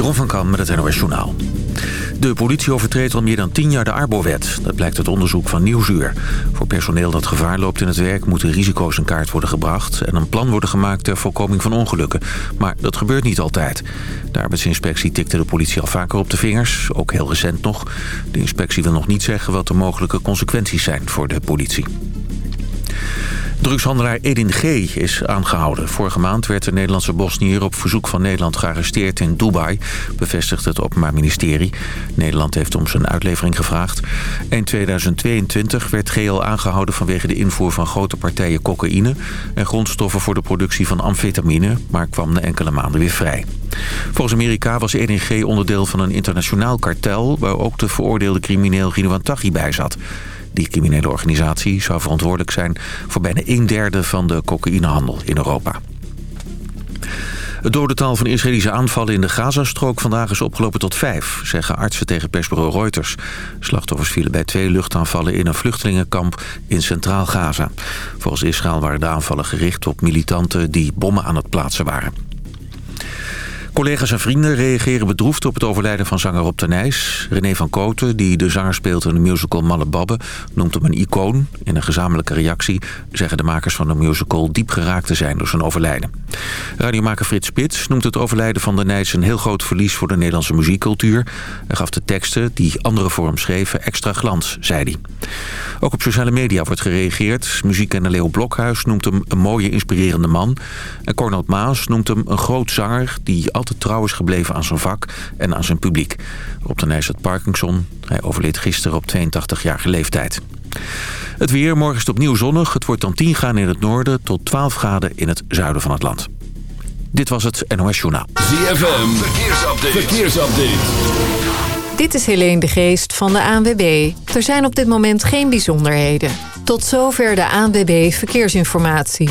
Jeroen van Kam met het NOS Journaal. De politie overtreedt al meer dan 10 jaar de Arbowet. Dat blijkt uit onderzoek van Nieuwsuur. Voor personeel dat gevaar loopt in het werk... moeten risico's in kaart worden gebracht... en een plan worden gemaakt ter voorkoming van ongelukken. Maar dat gebeurt niet altijd. De arbeidsinspectie tikte de politie al vaker op de vingers. Ook heel recent nog. De inspectie wil nog niet zeggen wat de mogelijke consequenties zijn voor de politie. Drugshandelaar Edin G. is aangehouden. Vorige maand werd de Nederlandse Bosnier op verzoek van Nederland gearresteerd in Dubai, bevestigt het Openbaar Ministerie. Nederland heeft om zijn uitlevering gevraagd. In 2022 werd G. al aangehouden vanwege de invoer van grote partijen cocaïne en grondstoffen voor de productie van amfetamine, maar kwam na enkele maanden weer vrij. Volgens Amerika was Edin G. onderdeel van een internationaal kartel waar ook de veroordeelde crimineel Ridouan Taghi bij zat. Die criminele organisatie zou verantwoordelijk zijn voor bijna een derde van de cocaïnehandel in Europa. Het dodental van Israëlische aanvallen in de Gazastrook vandaag is opgelopen tot vijf, zeggen artsen tegen persbureau Reuters. Slachtoffers vielen bij twee luchtaanvallen in een vluchtelingenkamp in Centraal Gaza. Volgens Israël waren de aanvallen gericht op militanten die bommen aan het plaatsen waren. Collega's en vrienden reageren bedroefd op het overlijden van zanger Rob Nijs. René van Koten, die de zanger speelt in de musical Malle Babbe... noemt hem een icoon. In een gezamenlijke reactie zeggen de makers van de musical... diep geraakt te zijn door zijn overlijden. Radiomaker Frits Spits noemt het overlijden van de Nijs... een heel groot verlies voor de Nederlandse muziekcultuur. Hij gaf de teksten, die andere vorm schreven, extra glans, zei hij. Ook op sociale media wordt gereageerd. Muziek en Leo Blokhuis noemt hem een mooie, inspirerende man. En Cornel Maas noemt hem een groot zanger... die altijd trouw is gebleven aan zijn vak en aan zijn publiek. Rob de Nijs had Parkinson. Hij overleed gisteren op 82-jarige leeftijd. Het weer, morgen is het opnieuw zonnig. Het wordt dan 10 graden in het noorden tot 12 graden in het zuiden van het land. Dit was het NOS Journaal. ZFM, verkeersupdate. verkeersupdate. Dit is Helene de Geest van de ANWB. Er zijn op dit moment geen bijzonderheden. Tot zover de ANWB Verkeersinformatie.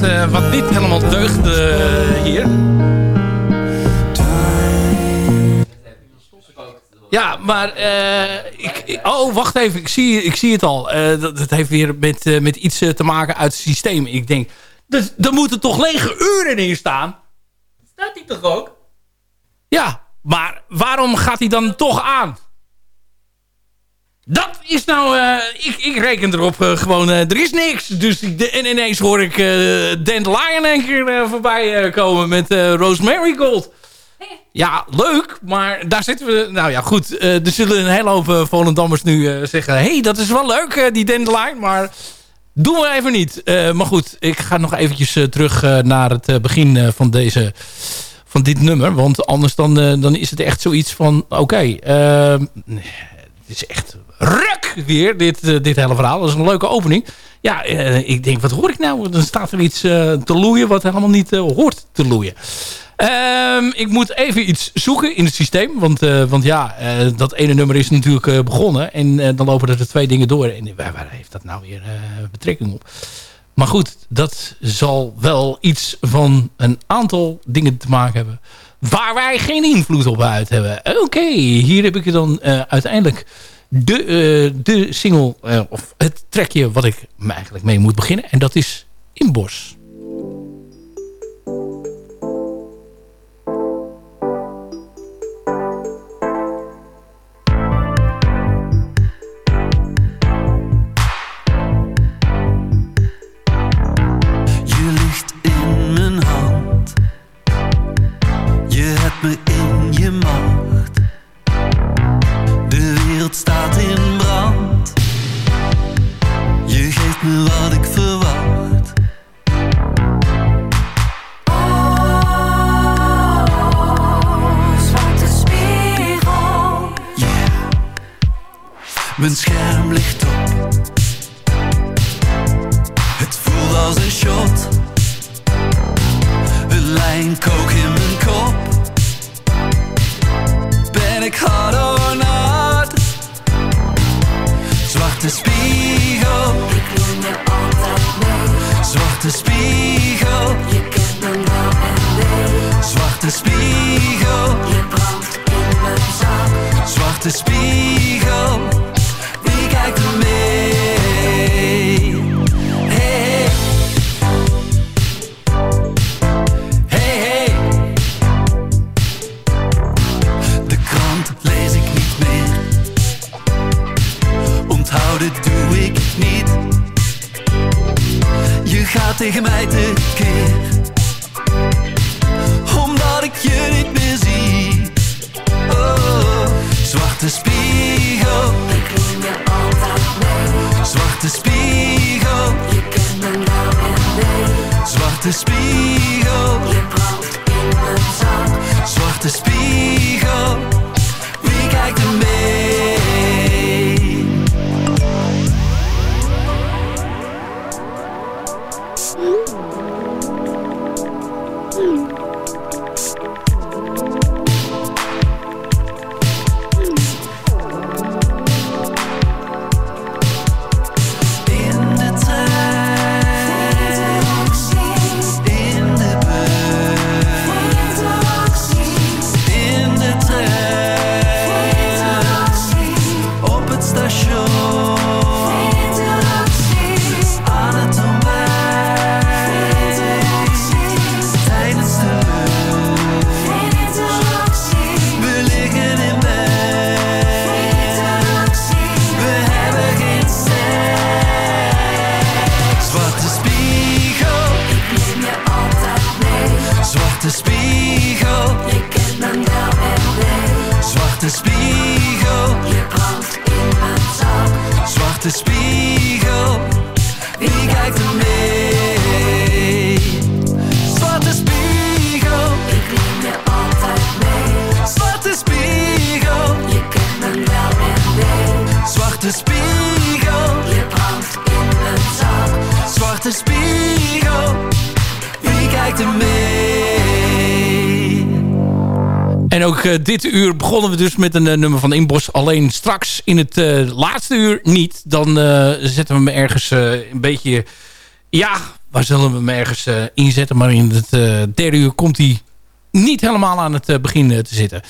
Wat, eh, wat niet helemaal deugt eh, hier. Ja, maar... eh, ik, oh, wacht even. Ik zie, ik zie het al. Eh, dat, heeft weer met, met iets te maken uit het systeem. Ik denk, dus, er moeten toch lege uren in staan? Staat die toch ook? Ja, maar waarom gaat hij dan toch aan? Dat is nou... eh, ik, ik reken erop eh, gewoon... eh, er is niks. Dus en ineens hoor ik Dandelion een keer voorbij komen met Rosemary Gold. Ja, leuk. Maar daar zitten we... Nou ja, goed. er zullen een hele hoop Volendammers nu zeggen... Hé, hey, dat is wel leuk, die Dandelion. Maar doen we even niet. Maar goed, ik ga nog eventjes terug naar het begin van deze... Van dit nummer. Want anders dan, dan is het echt zoiets van... Oké, ehm, het is echt ruk weer, dit, eh, dit hele verhaal. Dat is een leuke opening. Ja, eh, ik denk, wat hoor ik nou? Dan staat er iets eh, te loeien wat helemaal niet hoort te loeien. Ehm, ik moet even iets zoeken in het systeem. Want, want ja, dat ene nummer is natuurlijk begonnen. En dan lopen er twee dingen door. En waar, heeft dat nou weer betrekking op? Maar goed, dat zal wel iets van een aantal dingen te maken hebben... waar wij geen invloed op uit hebben. Oké, hier heb ik dan eh, uiteindelijk de, eh, de single... eh, of het trekje wat ik eigenlijk mee moet beginnen. En dat is Inbos. Als een shot. Een lijn kook in mijn kop. Ben ik hard or not? Zwarte spiegel. Ik noem je altijd mee. Zwarte spiegel. Je kent me wel en nee. Zwarte spiegel. Je brandt in mijn zak. Zwarte spiegel. Wie kijkt er mee? Tegen mij tekeer. Ook eh, dit uur begonnen we dus met een eh, nummer van Inbos. Alleen straks in het eh, laatste uur niet. Dan zetten we hem ergens een beetje... Ja, waar zullen we hem ergens inzetten? Maar in het derde uur komt hij niet helemaal aan het begin te zitten.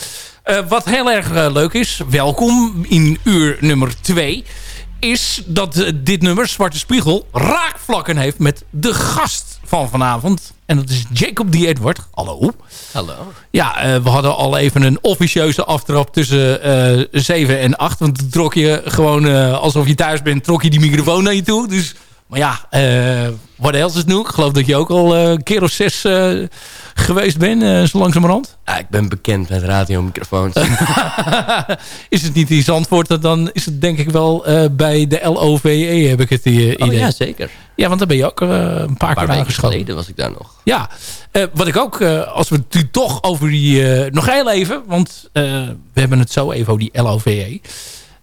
Wat heel erg leuk is, welkom in uur nummer 2... is dat eh, dit nummer, Zwarte Spiegel, raakvlakken heeft met de gast van vanavond. En dat is Jacob D. Edward. Hallo. Hallo. Ja, eh, we hadden al even een officieuze aftrap tussen eh 7 en 8. Want toen trok je gewoon, alsof je thuis bent, trok je die microfoon naar je toe. Dus, maar ja, eh wat else is nu? Ik geloof dat je ook al eh, een keer of zes eh, geweest bent, zo langzamerhand. Ja, ik ben bekend met radiomicrofoons. is het niet in Zandvoort, dan is het denk ik wel bij de LOVE, heb ik het eh, idee. oh ja, zeker. Ja, want daar ben je ook een paar Een keer paar aangeschoten. geleden was ik daar nog. Ja, wat ik ook, als we het nu toch over die... nog heel even, want we hebben het zo even over die LOVE.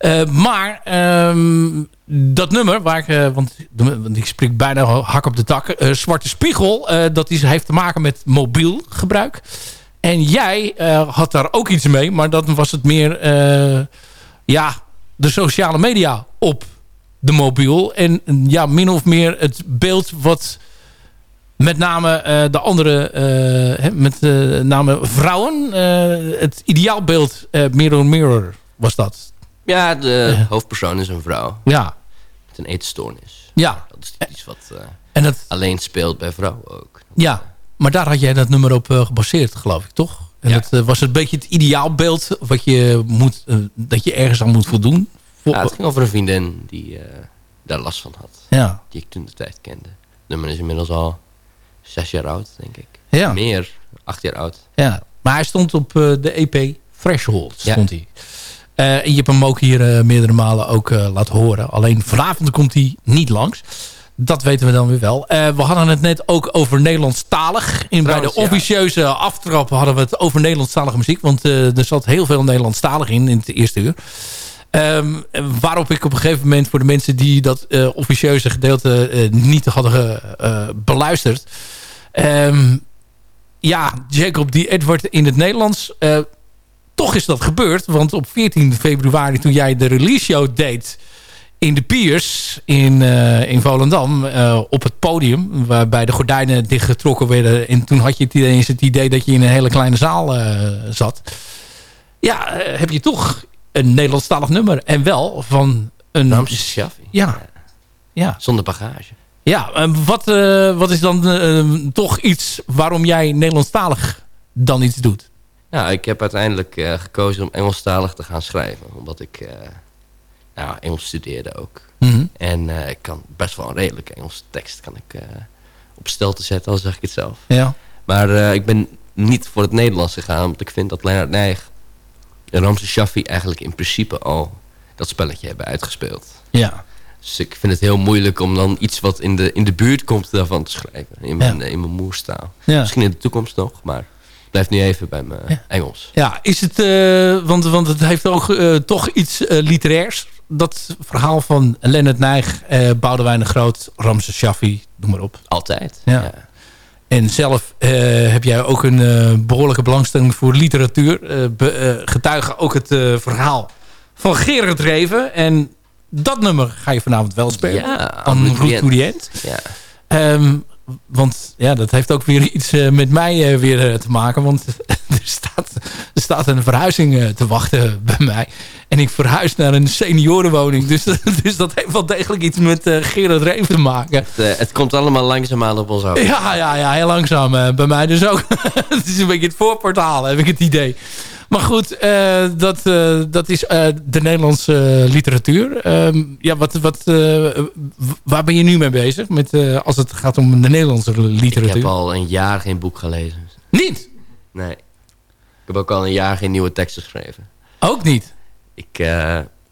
Eh, maar ehm, dat nummer, waar ik, eh, want, want ik spreek bijna hak op de tak. eh, Zwarte Spiegel, dat is, heeft te maken met mobiel gebruik. En jij had daar ook iets mee, maar dan was het meer ja, de sociale media op de mobiel. En ja, min of meer het beeld wat met name de andere, met name vrouwen. het ideaalbeeld Mirror Mirror was dat. Ja, de Ja. hoofdpersoon is een vrouw Ja, met een eetstoornis. ja. Dat is iets wat eh, En dat, alleen speelt bij vrouwen ook. ja. Maar daar had jij dat nummer op eh, gebaseerd, geloof ik, toch? En Ja. dat eh, was een beetje het ideaalbeeld wat je moet, eh, dat je ergens aan moet voldoen. Ja, het ging over een vriendin die eh, daar last van had. ja. Die ik toen de tijd kende. Het nummer is inmiddels al zes jaar oud, denk ik. Ja. Meer, acht jaar oud. Ja, maar hij stond op eh, de EP Threshold. Ja. Stond hij. En je hebt hem ook hier eh, meerdere malen ook eh, laten horen. Alleen vanavond komt hij niet langs. Dat weten we dan weer wel. We hadden het net ook over Nederlandstalig. In, bij de ja. officieuze aftrap hadden we het over Nederlandstalige muziek. Want er zat heel veel Nederlandstalig in, in het eerste uur. Ehm, waarop ik op een gegeven moment voor de mensen die dat officieuze gedeelte niet hadden beluisterd. Ehm, ja, Jacob die Edward in het Nederlands. Toch is dat gebeurd. Want op 14 februari toen jij de release show deed in de Piers in, eh, in Volendam eh, op het podium. Waarbij de gordijnen dichtgetrokken werden. En toen had je het ineens het idee dat je in een hele kleine zaal eh, zat. Ja, heb je toch een Nederlandstalig nummer. En wel van een... Ramse Shaffi. Ja. Ja, Zonder bagage. ja en wat, wat is dan toch iets waarom jij Nederlandstalig dan iets doet? Ja, ik heb uiteindelijk eh, gekozen om Engelstalig te gaan schrijven. Omdat ik eh, nou, Engels studeerde ook. Mhm. En eh, ik kan best wel een redelijke Engelse tekst kan ik, op stel te zetten, al zeg ik het zelf. Ja. Maar ik ben niet voor het Nederlands gegaan, want ik vind dat Leonard Nijg en Ramse Shaffi eigenlijk in principe al dat spelletje hebben uitgespeeld. Ja. Dus ik vind het heel moeilijk om dan iets wat in de, in de buurt komt daarvan te schrijven. In mijn, Ja. in mijn moerstaal. Ja. Misschien in de toekomst nog, maar ik blijf nu even bij mijn Ja. Engels. Ja, is het, eh, want, want het heeft ook eh, toch iets eh, literairs. Dat verhaal van Leonard Nijg, Boudewijn de Groot, Ramses Shaffi, noem maar op. Altijd. Ja. En zelf heb jij ook een eh, behoorlijke belangstelling voor literatuur. Be- getuigen ook het verhaal van Gerard Reven. En dat nummer ga je vanavond wel spelen. Ja, En Route to the End. Ja. Ehm, want ja, dat heeft ook weer iets eh, met mij eh, weer eh, te maken. Want er staat, er staat een verhuizing te wachten bij mij. En ik verhuis naar een seniorenwoning. Dus, dus dat heeft wel degelijk iets met Gerard Reven te maken. Het, het komt allemaal langzaamaan op ons af. Ja, ja, ja, heel langzaam bij mij dus ook. het is een beetje het voorportaal, heb ik het idee. Maar goed, eh, dat, eh, dat is eh, de Nederlandse literatuur. Ehm, ja, wat, wat, waar ben je nu mee bezig? Met, als het gaat om de Nederlandse Ik literatuur. heb al een jaar geen boek gelezen. Niet? Nee. Ik heb ook al een jaar geen nieuwe teksten geschreven. Ook niet? Ik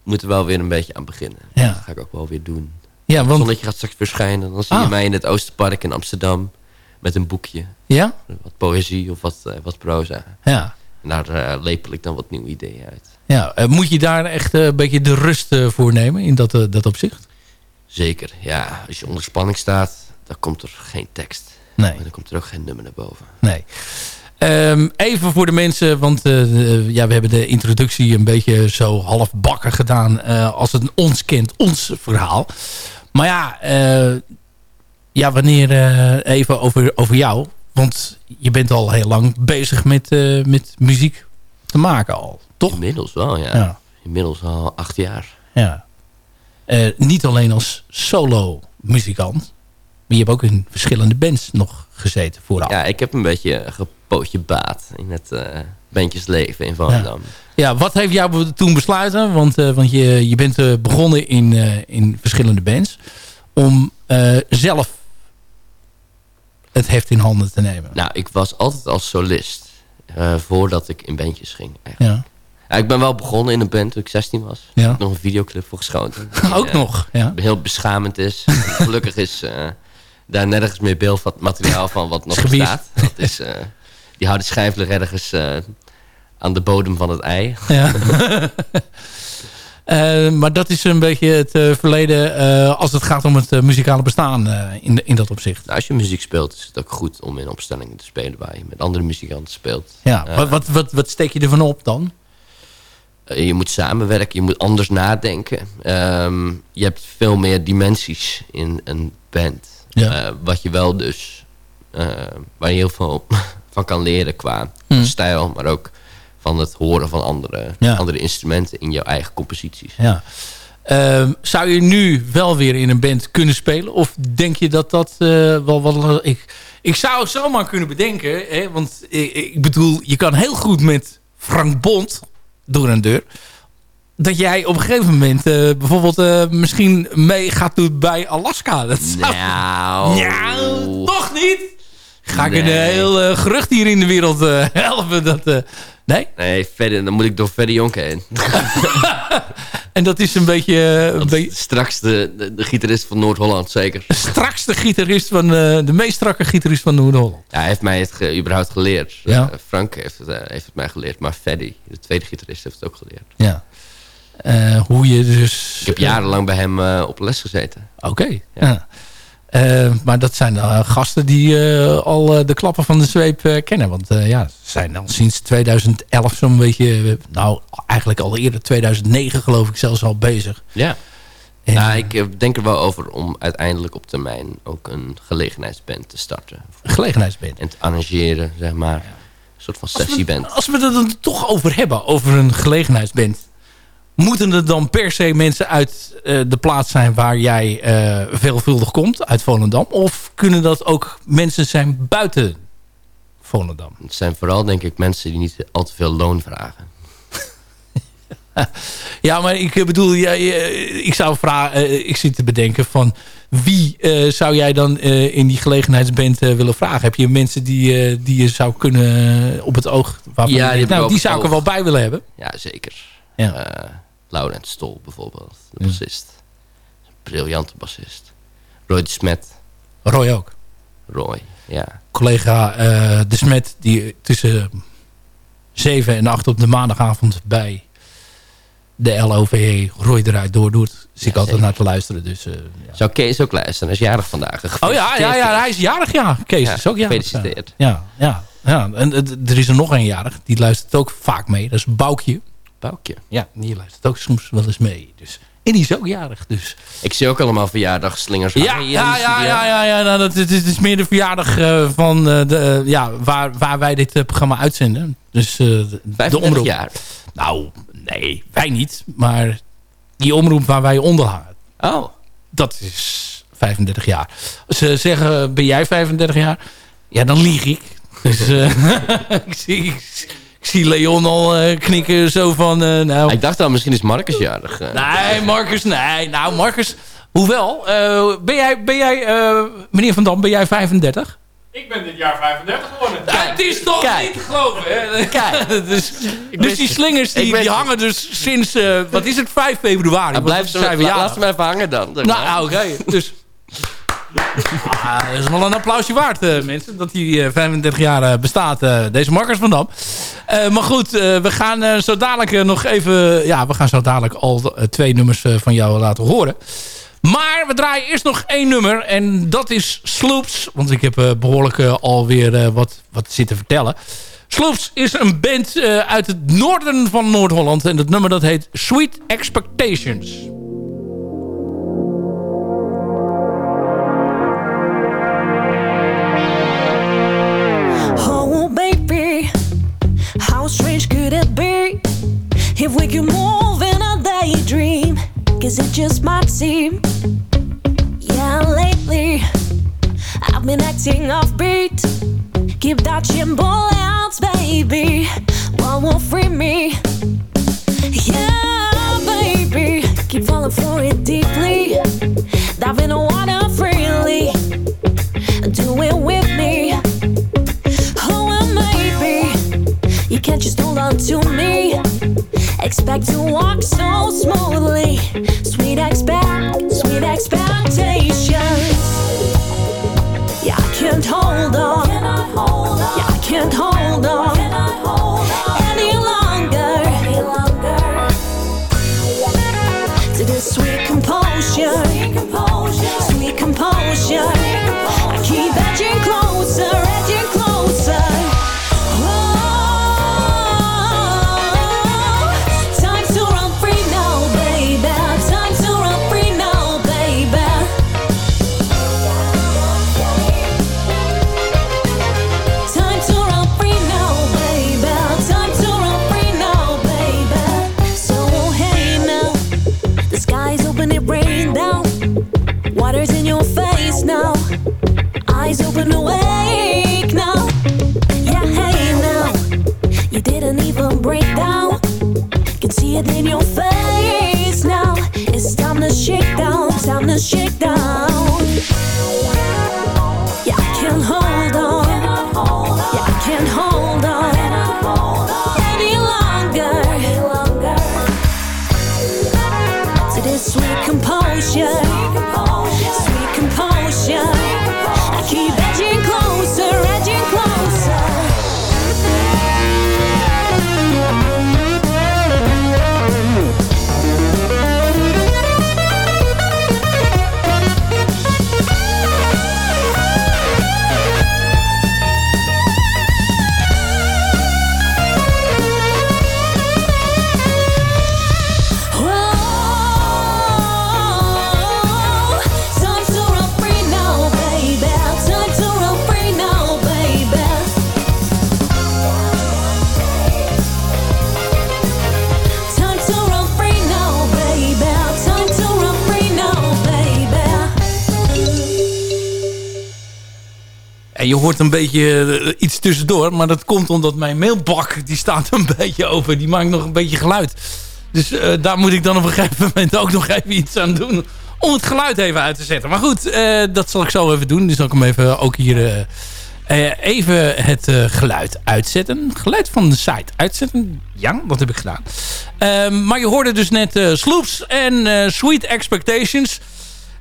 moet er wel weer een beetje aan beginnen. Ja. Dat ga ik ook wel weer doen. Ja, Het want... zonnetje gaat straks verschijnen. Dan zie je Ah. mij in het Oosterpark in Amsterdam. Met een boekje. Ja? Wat poëzie of wat, wat proza. Ja. En daar eh, lepel ik dan wat nieuwe ideeën uit. ja. eh, moet je daar echt eh, een beetje de rust voor nemen in dat, dat opzicht? Zeker, ja. Als je onder spanning staat, dan komt er geen tekst. Nee. En dan komt er ook geen nummer naar boven. Nee. Ehm, even voor de mensen, want ja, we hebben de introductie een beetje zo half bakken gedaan. als het ons kent, ons verhaal. Maar ja, ja wanneer even over, over jou. Want je bent al heel lang bezig met, eh, met muziek te maken al, toch? Inmiddels wel, ja. Ja. Inmiddels al acht jaar. ja. Eh, niet alleen als solo muzikant. Maar je hebt ook in verschillende bands nog gezeten vooraf. Ja, ik heb een beetje gepootje baat in het eh bandjesleven in Volendam. Ja, wat heeft jou toen besluiten? Want, want je, je bent begonnen in, in verschillende bands. Om zelf het heft in handen te nemen. Nou, ik was altijd als solist. eh, voordat ik in bandjes ging. Eigenlijk. Ja. Ja, ik ben wel begonnen in een band toen ik 16 was. Ja. Ik heb nog een videoclip voor geschoten. Die, Ook eh, nog, ja. Heel beschamend is. Gelukkig is eh, daar nergens meer beeldmateriaal van wat nog Gebied. bestaat. Dat is, die houden schijf ergens aan de bodem van het ei. ja. Eh, maar dat is een beetje het eh, verleden eh, als het gaat om het muzikale bestaan in, in dat opzicht. Nou, als je muziek speelt is het ook goed om in opstellingen te spelen waar je met andere muzikanten speelt. Ja. Wat, wat, wat, wat steek je ervan op dan? Je moet samenwerken, je moet anders nadenken. Ehm, je hebt veel meer dimensies in een band. Ja. Wat je wel dus, waar je heel veel van kan leren qua Hmm. stijl, maar ook van het horen van andere, Ja. andere instrumenten in jouw eigen composities. Ja. Ehm, zou je nu wel weer in een band kunnen spelen? Of denk je dat dat eh, wel wat... Ik, ik zou het zomaar kunnen bedenken. Hè, want ik, ik bedoel, je kan heel goed met Frank Bond door een deur. Dat jij op een gegeven moment eh, bijvoorbeeld eh, misschien mee gaat doen bij Alaska. Dat zou... Nou, Ja, toch niet? Ga ik een Nee. heel eh, gerucht hier in de wereld eh, helpen? Dat, eh, nee? Nee, verder, dan moet ik door Ferry Jonk heen. En dat is een beetje... eh, een Straks de, de, de gitarist van Noord-Holland, zeker. strakste gitarist van... eh, de meest strakke gitarist van Noord-Holland. Ja, hij heeft mij het ge- überhaupt geleerd. Ja. Eh, Frank heeft het, eh, heeft het mij geleerd, maar Ferdy, de tweede gitarist, heeft het ook geleerd. Ja. Eh, hoe je dus... Ik heb jarenlang bij hem eh, op les gezeten. Oké. ja. Eh, maar dat zijn uh, gasten die uh, al de klappen van de zweep kennen. Want ja, ze zijn al sinds 2011 zo'n beetje... nou, eigenlijk al eerder 2009 geloof ik zelfs al bezig. Ja. En, nou, ik denk er wel over om uiteindelijk op termijn ook een gelegenheidsband te starten. Een gelegenheidsband? En te arrangeren, zeg maar. Een soort van sessieband. Als we, het er toch over hebben, over een gelegenheidsband moeten er dan per se mensen uit uh, de plaats zijn waar jij uh, veelvuldig komt, uit Volendam? Of kunnen dat ook mensen zijn buiten Volendam? Het zijn vooral denk ik mensen die niet al te veel loon vragen. ja, maar ik bedoel, ja, ik zou vragen, uh, ik zit te bedenken van wie zou jij dan in die gelegenheidsband willen vragen? Heb je mensen die, die je zou kunnen op het oog... Ja, die, nou, die zou ik er wel bij willen hebben. Ja, zeker. Ja. Laurent Stol bijvoorbeeld, de bassist. Een briljante bassist. Roy de Smet. Roy ook? Roy, ja. Collega uh, de Smet die tussen 7 en 8 op de maandagavond bij de LOVE Roy eruit doordoet. Zit ik altijd naar te luisteren. Dus, uh, ja. Zou Kees ook luisteren? Hij is jarig vandaag. Oh ja, ja, ja, hij is jarig, ja. Kees is ook jarig. Gefeliciteerd. Ja, ja, ja. En er is er nog een jarig. Die luistert ook vaak mee. Dat is Boukje. Boukje. Ja, die luistert ook soms wel eens mee. Dus. En die is ook jarig. Dus. Ik zie ook allemaal verjaardagslingers. Ja, ja, ja, ja, ja, ja, nou, dat, het, is, het is meer de verjaardag uh, van uh, de, uh, ja, waar, waar wij dit programma uitzenden. Dus de omroep. jaar? Nou, nee, wij niet. Maar die omroep waar wij onder hangen. Oh. Dat is 35 jaar. Ze zeggen, ben jij 35 jaar? Ja, dan lieg ik. Dus ik zie... Ik, zie Leon al uh, knikken zo van... Uh, nou. Ik dacht al, misschien is Marcus jarig. Uh. Nee, Marcus, nee. Nou, Marcus, hoewel. ben jij, ben jij meneer Van Dam, ben jij 35? Ik ben dit jaar 35 geworden. Kijk, het is toch kijk. niet te geloven, hè? Kijk. dus, dus die slingers die, die hangen dus sinds, wat is het, 5 februari. Nou, blijf ze, maar, laat ze maar even hangen dan. Nou, oké. Okay. Dus... Ah, dat is wel een applausje waard, uh, mensen. Dat uh, 35 jaar uh, bestaat, deze Marcus van Dam. maar goed, we gaan zo dadelijk nog even... Ja, we gaan zo dadelijk al twee nummers van jou laten horen. Maar we draaien eerst nog één nummer. En dat is Sloops. Want ik heb behoorlijk alweer wat, wat zitten vertellen. Sloops is een band uit het noorden van Noord-Holland. En het nummer dat heet Sweet Expectations. If we could move in a daydream? Cause it just might seem, yeah, lately I've been acting offbeat. Keep dodging bullets, baby. What will free me? Yeah, baby. Keep falling for it deeply. Expect to walk so smoothly. Hoort een beetje eh, iets tussendoor. Maar dat komt omdat mijn mailbak, die staat een beetje over. Die maakt nog een beetje geluid. Dus eh, daar moet ik dan op een gegeven moment ook nog even iets aan doen. Om het geluid even uit te zetten. Maar goed, eh, dat zal ik zo even doen. Dus zal ik hem even ook hier... even het geluid uitzetten. Geluid van de site uitzetten. Ja, dat heb ik gedaan. Ehm, maar je hoorde dus net Sloops en Sweet Expectations.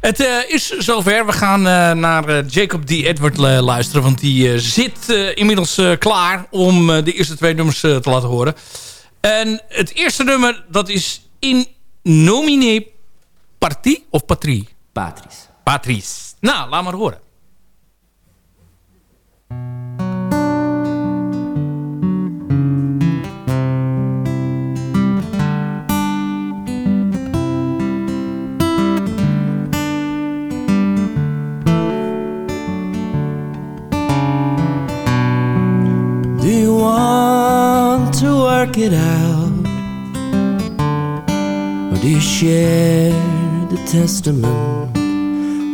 Het eh, is zover. We gaan eh, naar eh, Jacob D. Edward luisteren. Want die zit inmiddels klaar om de eerste twee nummers te laten horen. En het eerste nummer, dat is In Nomine Partie of Patrie? Patris. Patries. Nou, laat maar horen. Work it out? Or do you share the testament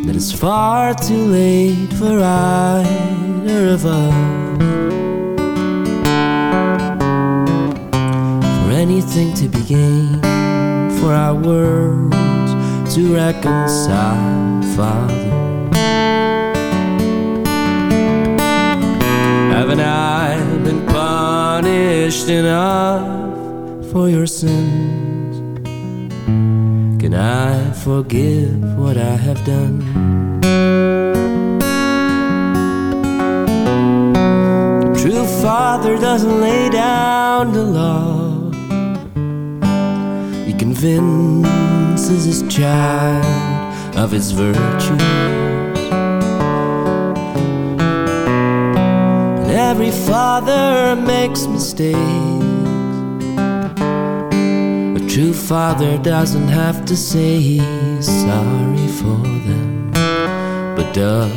that it's far too late for either of us? For anything to be gained, for our worlds to reconcile, Father. Haven't I punished enough for your sins? Can I forgive what I have done? True father doesn't lay down the law. He convinces his child of his virtues. Every father makes mistakes. A true father doesn't have to say he's sorry for them, but does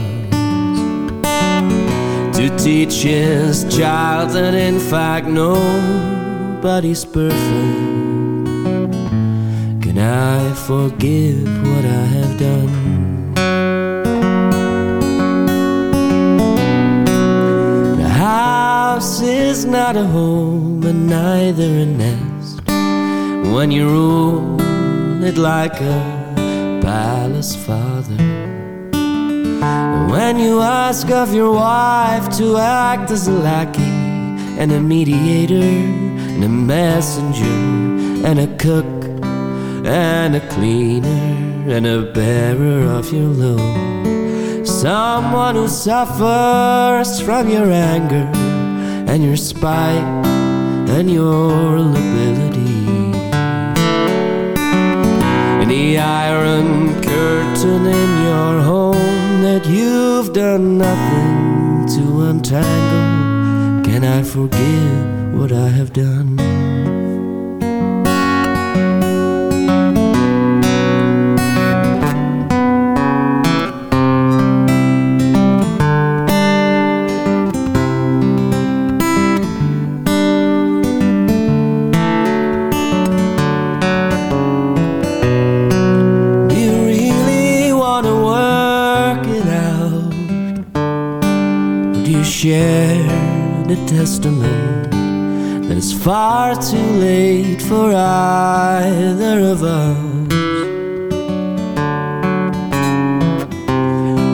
to teach his child that in fact nobody's perfect. Can I forgive what I have done? House is not a home and neither a nest when you rule it like a palace father. When you ask of your wife to act as a lackey and a mediator and a messenger and a cook and a cleaner and a bearer of your load. Someone who suffers from your anger and your spite and your lability. And the iron curtain in your home that you've done nothing to untangle. Can I forgive what I have done? Testament that it's far too late for either of us?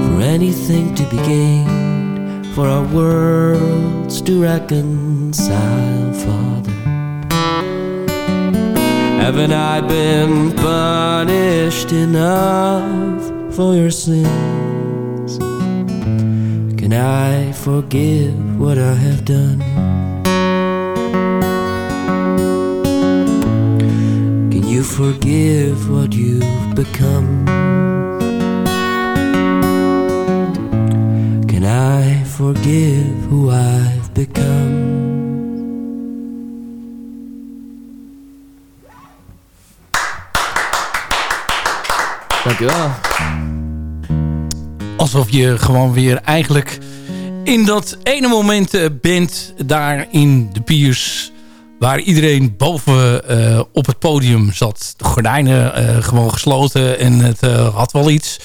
For anything to be gained, for our worlds to reconcile, Father. Haven't I been punished enough for your sins? Can I forgive what I have done? Can you forgive what you've become? Can I forgive who I've become? Dankjewel. alsof je gewoon weer eigenlijk in dat ene moment eh, bent daar in de piers waar iedereen boven eh, op het podium zat. De gordijnen eh, gewoon gesloten en het had wel iets.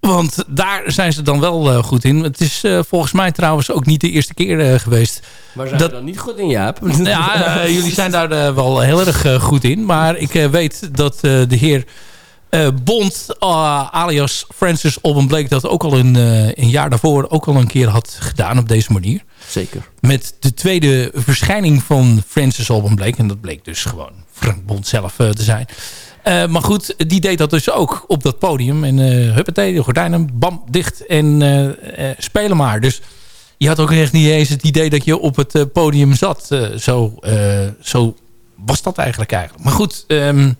Want daar zijn ze dan wel goed in. Het is volgens mij trouwens ook niet de eerste keer geweest. Waar zijn Dat- we dan niet goed in, Jaap? Ja, jullie zijn daar wel heel erg goed in. Maar ik weet dat de heer eh, Bond, eh, alias Francis Alban Blake... dat ook al een, eh, een jaar daarvoor ook al een keer had gedaan op deze manier. Zeker. Met de tweede verschijning van Francis Alban Blake. En dat bleek dus gewoon Frank Bond zelf te zijn. Maar goed, die deed dat dus ook op dat podium. En eh huppatee, de gordijnen, bam, dicht en spelen maar. Dus je had ook echt niet eens het idee dat je op het podium zat. Zo, zo was dat eigenlijk eigenlijk. Maar goed, ehm,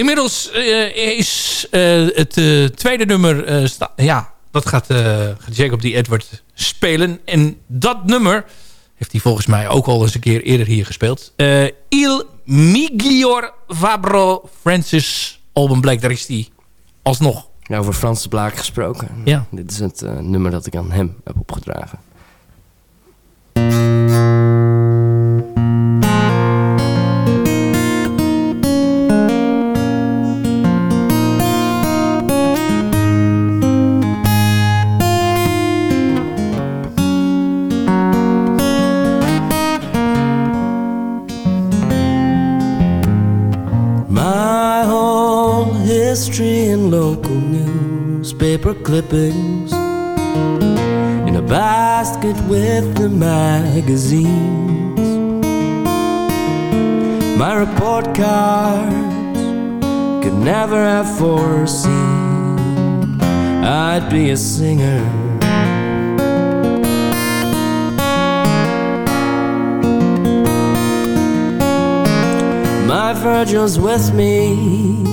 inmiddels eh, is eh, het eh, tweede nummer... ja, dat gaat, gaat Jacob die Edward spelen. En dat nummer heeft hij volgens mij ook al eens een keer eerder hier gespeeld. Il Miglior Fabro Francis Alban Blake. Daar is hij alsnog. Over Frans de Blaak gesproken. Ja. Dit is het nummer dat ik aan hem heb opgedragen. History in local newspaper clippings in a basket with the magazines. My report cards could never have foreseen I'd be a singer. My Virgil's with me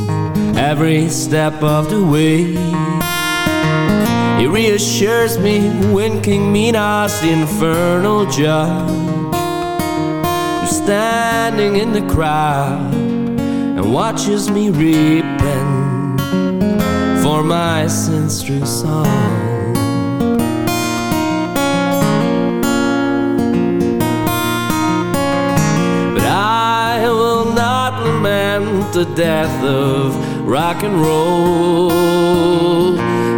every step of the way. He reassures me when King Minos, the infernal judge, is standing in the crowd and watches me repent for my sins through song. But I will not lament the death of rock and roll.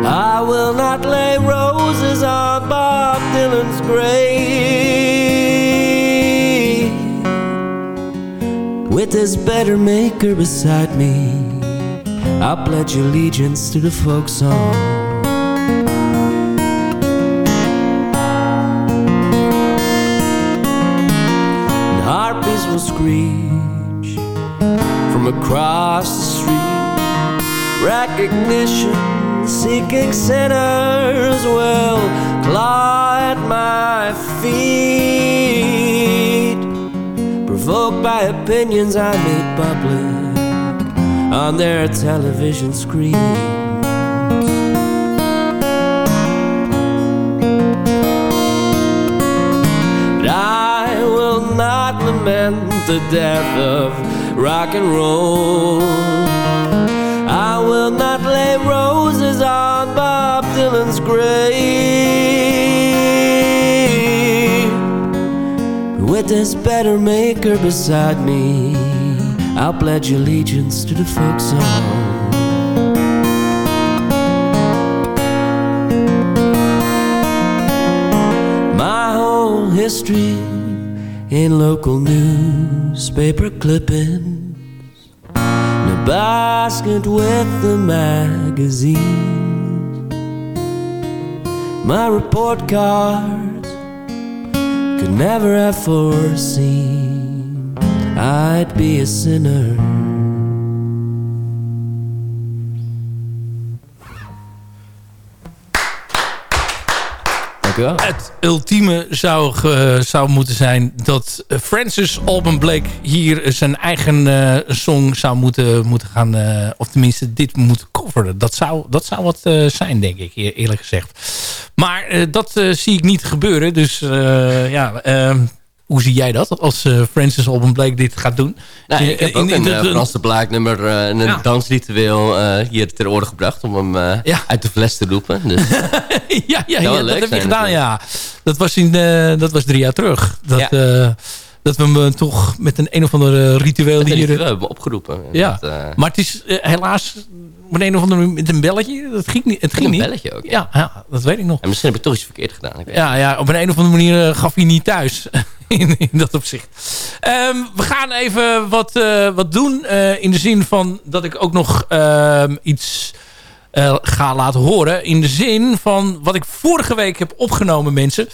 I will not lay roses on Bob Dylan's grave. With this better maker beside me, I'll pledge allegiance to the folk song. and harpies will screech from across the. Recognition seeking sinners will claw at my feet, provoked by opinions I made public on their television screen. But I will not lament the death of rock and roll. I will not lay roses on Bob Dylan's grave. With this better maker beside me, I'll pledge allegiance to the folk song. My whole history in local newspaper clippings, in a basket with the magazines. My report cards could never have foreseen I'd be a sinner. Het ultieme zou, zou moeten zijn dat Francis Alban Blake hier zijn eigen eh, song zou moeten, moeten gaan... eh, of tenminste dit moeten coveren. Dat zou, dat zou wat eh, zijn, denk ik, eer- eerlijk gezegd. Maar eh, dat eh, zie ik niet gebeuren. Dus eh, ja, eh, hoe zie jij dat als eh, Francis Alban Blake dit gaat doen? Nou, ik heb ook in- een in- Blaak nummer eh, en een Ja. dansritueel eh, hier ter orde gebracht om hem eh, Ja. uit de fles te roepen. Dus, ja, ja, ja, wel dat heb je gedaan, ja. Dat was, in, eh, dat was drie jaar terug. Dat, Ja. eh, dat we hem eh, toch met een een of andere ritueel dat hier... we hebben opgeroepen. Ja, Dat, eh, maar het is eh, helaas op een of andere manier met een belletje. Dat ging niet. Het ging Een niet. belletje ook. Ja, ja, dat weet ik nog. En misschien heb ik toch iets verkeerd gedaan. Ik weet Ja, ja, op een of andere manier eh, gaf hij niet thuis. in, in dat opzicht. Ehm, we gaan even wat, eh, wat doen. eh, in de zin van dat ik ook nog ehm, iets eh, ga laten horen. In de zin van wat ik vorige week heb opgenomen, mensen.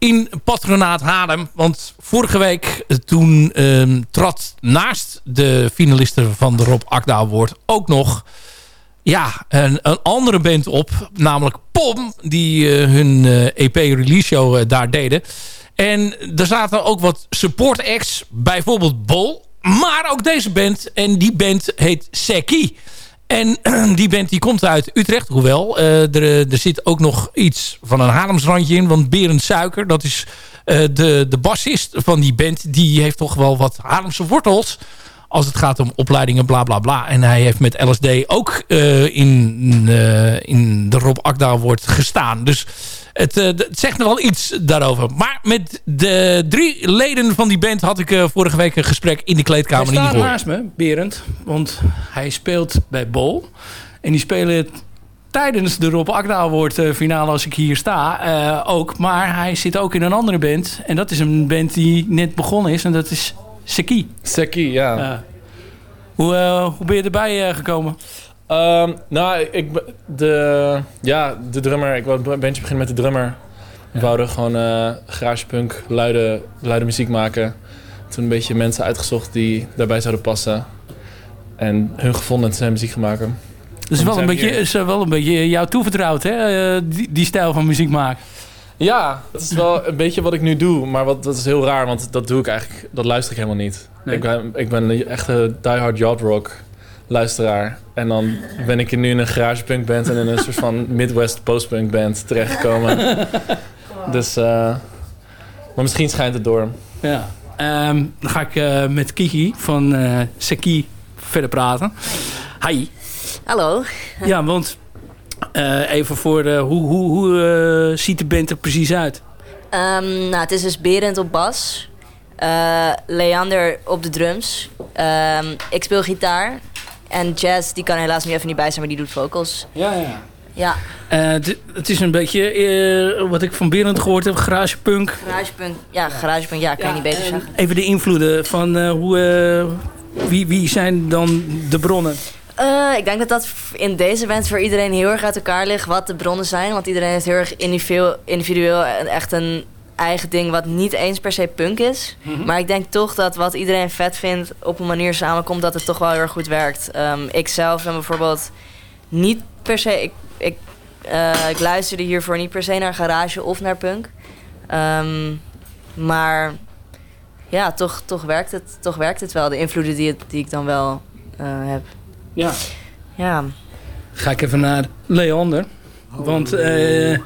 In Patronaat Haarlem. Want vorige week eh, toen ehm, trad naast de finalisten van de Rob Akda Award ook nog ja, een, een andere band op. Namelijk POM. Die eh, hun EP-release show eh, daar deden. En er zaten ook wat support acts. Bijvoorbeeld Bol. Maar ook deze band. En die band heet Seki. En die band die komt uit Utrecht. Hoewel, eh, er, er zit ook nog iets van een Haarlemsrandje in. Want Berend Suiker, dat is eh, de, de bassist van die band. Die heeft toch wel wat Haarlemse wortels als het gaat om opleidingen, bla bla bla. En hij heeft met LSD ook eh, in, eh, in de Rob Akda Award gestaan. Dus het, eh, het zegt nog wel iets daarover. Maar met de drie leden van die band had ik vorige week een gesprek in de Hij kleedkamer in staat naast me, Berend. Want hij speelt bij Bol. En die spelen tijdens de Rob Akda Award finale als ik hier sta ook. Maar hij zit ook in een andere band. En dat is een band die net begonnen is. En dat is Seki. Seki, ja. Ja. Hoe, eh, hoe ben je erbij eh, gekomen? Ehm, nou, ik, de, ja, de drummer. Ik wou een bandje beginnen met de drummer. We wouden gewoon eh garagepunk, luide, luide muziek maken. Toen een beetje mensen uitgezocht die daarbij zouden passen. En hun gevonden en zijn muziek gemaakt. Dat is wel een, beetje, is wel een beetje jou toevertrouwd, hè? die, die stijl van muziek maken. Ja, dat is wel een beetje wat ik nu doe. Maar wat, dat is heel raar, want dat doe ik eigenlijk... Dat luister ik helemaal niet. Nee. Ik, ben, ik ben een echte diehard yacht rock luisteraar. En dan ben ik nu in een garagepunk band... en in een soort van Midwest postpunk band terechtgekomen. dus... eh, maar misschien schijnt het door. Ja. Ehm, dan ga ik eh, met Kiki van eh Seki verder praten. Hi. Hallo. Ja, want eh, even voor eh, hoe, hoe, hoe eh, ziet de band er precies uit? Ehm, nou, het is dus Berend op bas. eh, Leander op de drums. Ehm, ik speel gitaar. En Jazz, die kan er helaas nu even niet bij zijn, maar die doet vocals. Ja, ja. Ja, Eh, het- is een beetje eh, wat ik van Berend gehoord heb, garagepunk. garagepunk. Ja, garagepunk, ja, kan je niet beter zeggen. Even de invloeden van eh, hoe, eh, wie, wie zijn dan de bronnen? Eh, ik denk dat dat in deze band voor iedereen heel erg uit elkaar ligt wat de bronnen zijn. Want iedereen heeft heel erg individueel, en echt een eigen ding wat niet eens per se punk is. Mhm. Maar ik denk toch dat wat iedereen vet vindt op een manier samenkomt dat het toch wel heel erg goed werkt. Ehm, ik zelf ben bijvoorbeeld niet per se... Ik, ik, eh, ik luisterde hiervoor niet per se naar garage of naar punk. Ehm, maar ja, toch, toch, werkt het, toch werkt het wel. De invloeden die, het, die ik dan wel eh, heb. Ja. Ja. Ga ik even naar Leander. Want eh, eh,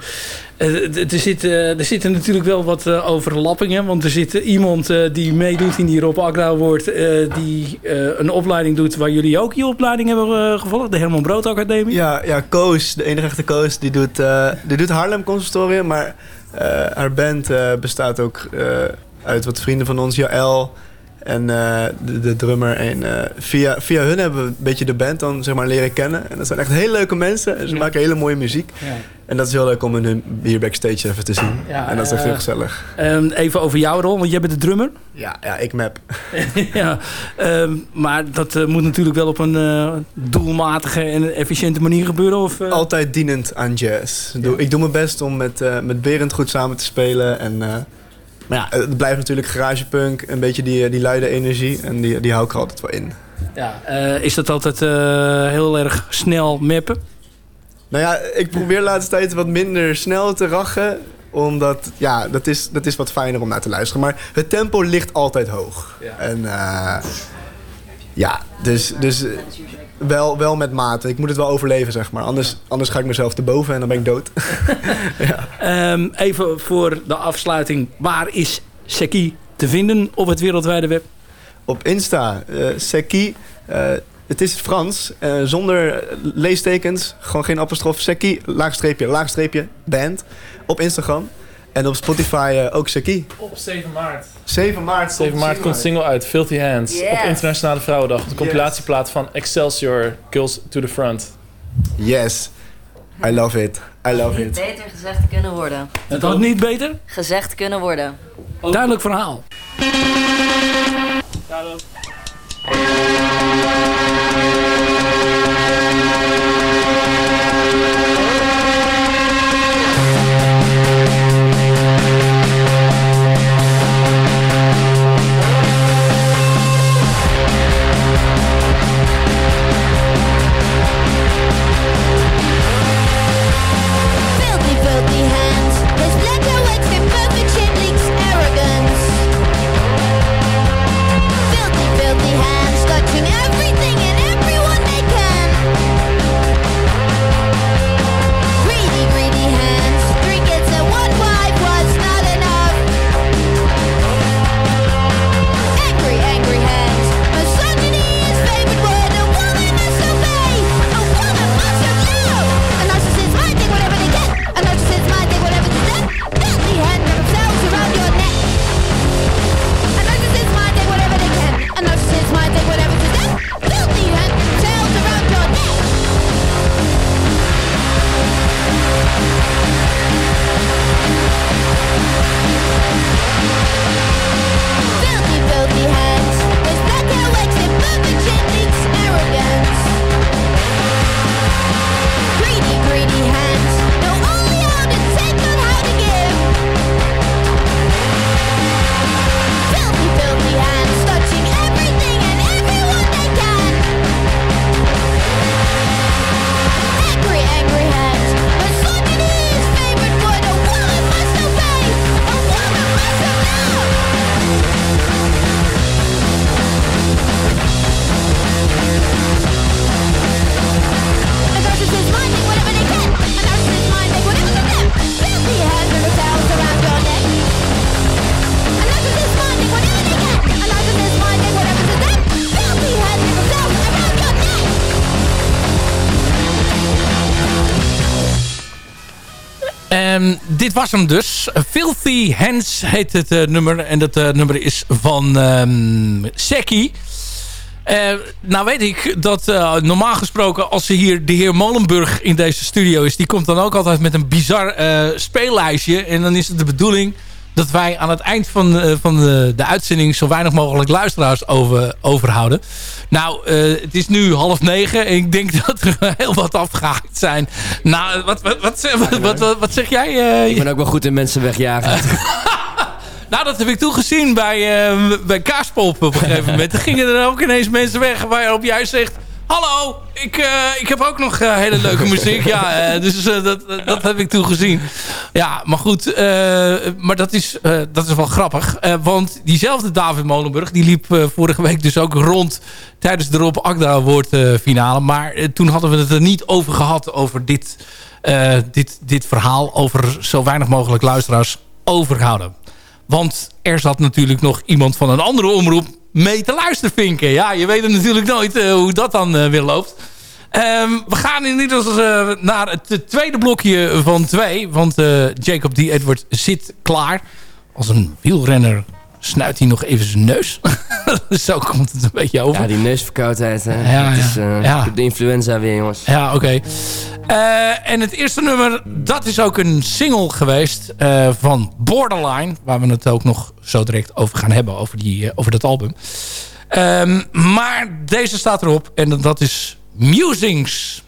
d- er, zit, eh, er zitten natuurlijk wel wat eh, overlappingen. Want er zit iemand eh, die meedoet in die Rob Akda wordt. eh, die eh, een opleiding doet waar jullie ook je opleiding hebben gevolgd. De Herman Brood Academie. Ja, ja Koos, de enige echte Koos, die doet, eh, die doet Haarlem Conservatorium. Maar eh, haar band bestaat ook eh, uit wat vrienden van ons, Jaël en eh, de, de drummer. En eh, via, via hun hebben we een beetje de band dan zeg maar leren kennen. En dat zijn echt hele leuke mensen. En ze maken hele mooie muziek. Ja. En dat is heel leuk om hun hier backstage even te zien. Ja, en dat is echt eh, heel gezellig. Ehm, even over jouw rol, want jij bent de drummer. Ja, ja ik map. ja, ehm, maar dat moet natuurlijk wel op een doelmatige en efficiënte manier gebeuren. Of? Altijd dienend aan jazz. Ik doe, ik doe mijn best om met, met Berend goed samen te spelen. En, maar ja, het blijft natuurlijk garagepunk. Een beetje die, die luide energie. En die, die hou ik er altijd wel in. Ja, eh, is dat altijd eh, heel erg snel mappen? Nou ja, ik probeer de laatste tijd wat minder snel te rachen. Omdat, ja, dat is, dat is wat fijner om naar te luisteren. Maar het tempo ligt altijd hoog. En eh, ja, dus, dus eh, wel, wel met mate. Ik moet het wel overleven, zeg maar. Anders, anders ga ik mezelf te boven en dan ben ik dood. Ehm, even voor de afsluiting. Waar is Seki te vinden op het wereldwijde web? Op Insta, eh Seki. eh, het is Frans, eh, zonder leestekens. Gewoon geen apostrof. Seki, laagstreepje, laagstreepje, band. Op Instagram. En op Spotify eh, ook Seki. Op 7 maart. 7 maart. 7 maart komt single uit, Filthy Hands. Yes. Op Internationale Vrouwendag. De compilatieplaat van Excelsior, Girls to the Front. Yes. I love it. I love Niet it. beter gezegd kunnen worden. Het had niet beter? Gezegd kunnen worden. Duidelijk verhaal. Was hem dus. Filthy Hands heet het eh, nummer. En dat eh, nummer is van ehm Seki. Eh, nou weet ik dat normaal gesproken als er hier de heer Molenburg in deze studio is... die komt dan ook altijd met een bizar speellijstje. En dan is het de bedoeling dat wij aan het eind van, eh, van de, de uitzending... zo weinig mogelijk luisteraars over, overhouden. Nou, eh, het is nu half negen en ik denk dat er heel wat afgehaakt zijn. Nou, wat, wat, wat, wat, zeg jij? eh? Ik ben ook wel goed in mensen wegjagen. Nou, dat heb ik toen gezien bij, eh, bij Kaaspop op een gegeven moment. Dan gingen er ook ineens mensen weg waarop jij zegt... Hallo, ik, eh, ik heb ook nog eh, hele leuke muziek. Ja, eh, dus dat, dat heb ik toen gezien. Ja, maar goed. maar dat is, dat is wel grappig. Want diezelfde David Molenburg... die liep vorige week dus ook rond... tijdens de Rob Akda woordfinale. maar eh, toen hadden we het er niet over gehad... over dit, dit, dit verhaal. Over zo weinig mogelijk luisteraars overhouden. Want er zat natuurlijk nog iemand van een andere omroep mee te luistervinken. Ja, je weet natuurlijk nooit eh, hoe dat dan eh, weer loopt. Ehm, we gaan inmiddels uh, naar het tweede blokje van twee. Want Jacob D. Edward zit klaar. Als een wielrenner snuit hij nog even zijn neus. Zo komt het een beetje over. Ja, die neusverkoudheid. Hè. Ja, dat is, uh, ja. Ik heb de influenza weer, jongens. Ja, oké. Okay. Uh, en het eerste nummer, dat is ook een single geweest uh, van Borderline. Waar we het ook nog zo direct over gaan hebben, over, die, over dat album. Um, maar deze staat erop en dat is Musings.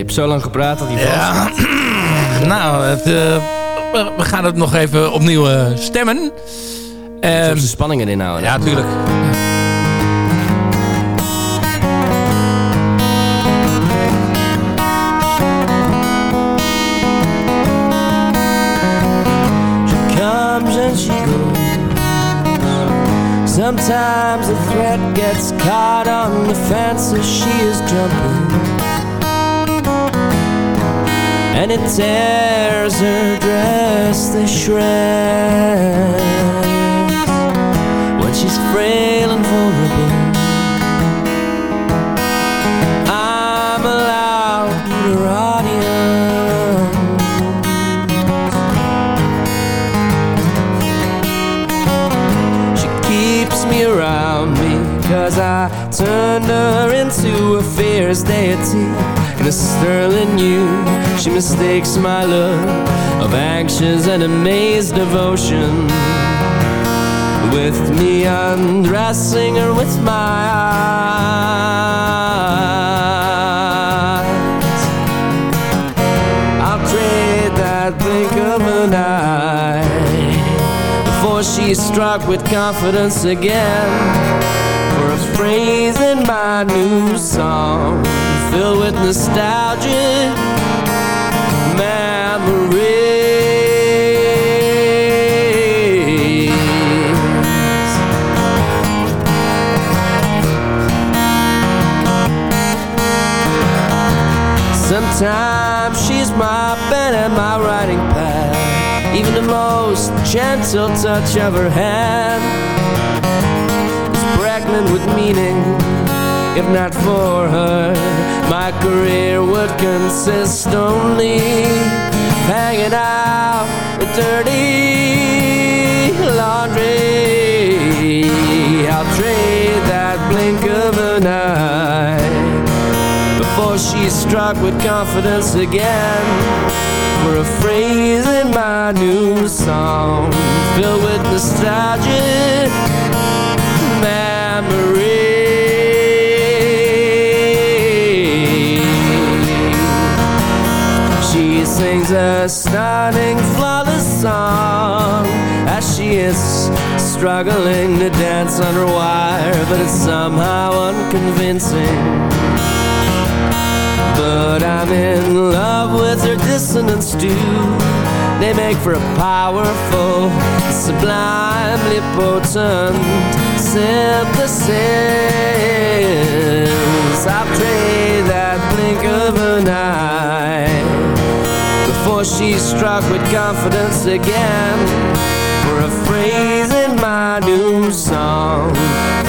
Hebt zo lang gepraat dat hij ja. nou, het, we gaan het nog even opnieuw stemmen. Um, de spanningen inhouden. Ja, tuurlijk. She comes and she goes. Sometimes the threat gets caught on the fence as she is jumping. And it tears her dress to shreds when she's frail and vulnerable. I'm allowed her audience. She keeps me around me. Cause I turned her into a fierce deity a sterling you. She mistakes my love of anxious and amazed devotion with me undressing her with my eyes. I'll trade that blink of an eye before she's struck with confidence again for a phrase in my new song filled with nostalgic memories. Sometimes she's my pen and my writing pad. Even the most gentle touch of her hand is pregnant with meaning. If not for her, my career would consist only hanging out with dirty laundry. I'll trade that blink of an eye before she's struck with confidence again for a phrase in my new song filled with nostalgic memories. Sings a stunning, flawless song as she is struggling to dance under wire, but it's somehow unconvincing. But I'm in love with her dissonance too. They make for a powerful, sublimely potent synthesis. I'll trade that blink of an eye before she's struck with confidence again for a phrase in my new song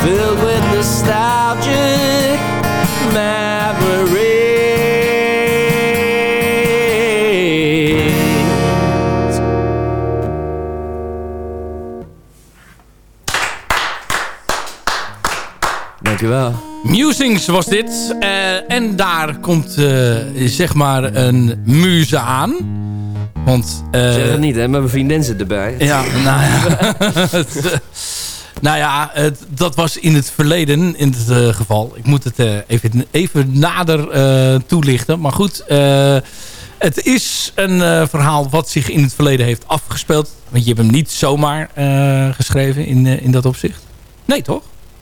filled with nostalgic memories. Musings was dit. Eh, en daar komt eh, zeg maar een muze aan. Want... eh, Zeg het niet, hè? Maar mijn vriendin zit erbij. Ja, nou ja. Het, nou ja, het- dat was in het verleden in het geval. Ik moet het even, even nader toelichten. Maar goed, het is een verhaal wat zich in het verleden heeft afgespeeld. Want je hebt hem niet zomaar geschreven in, in dat opzicht. Nee, toch?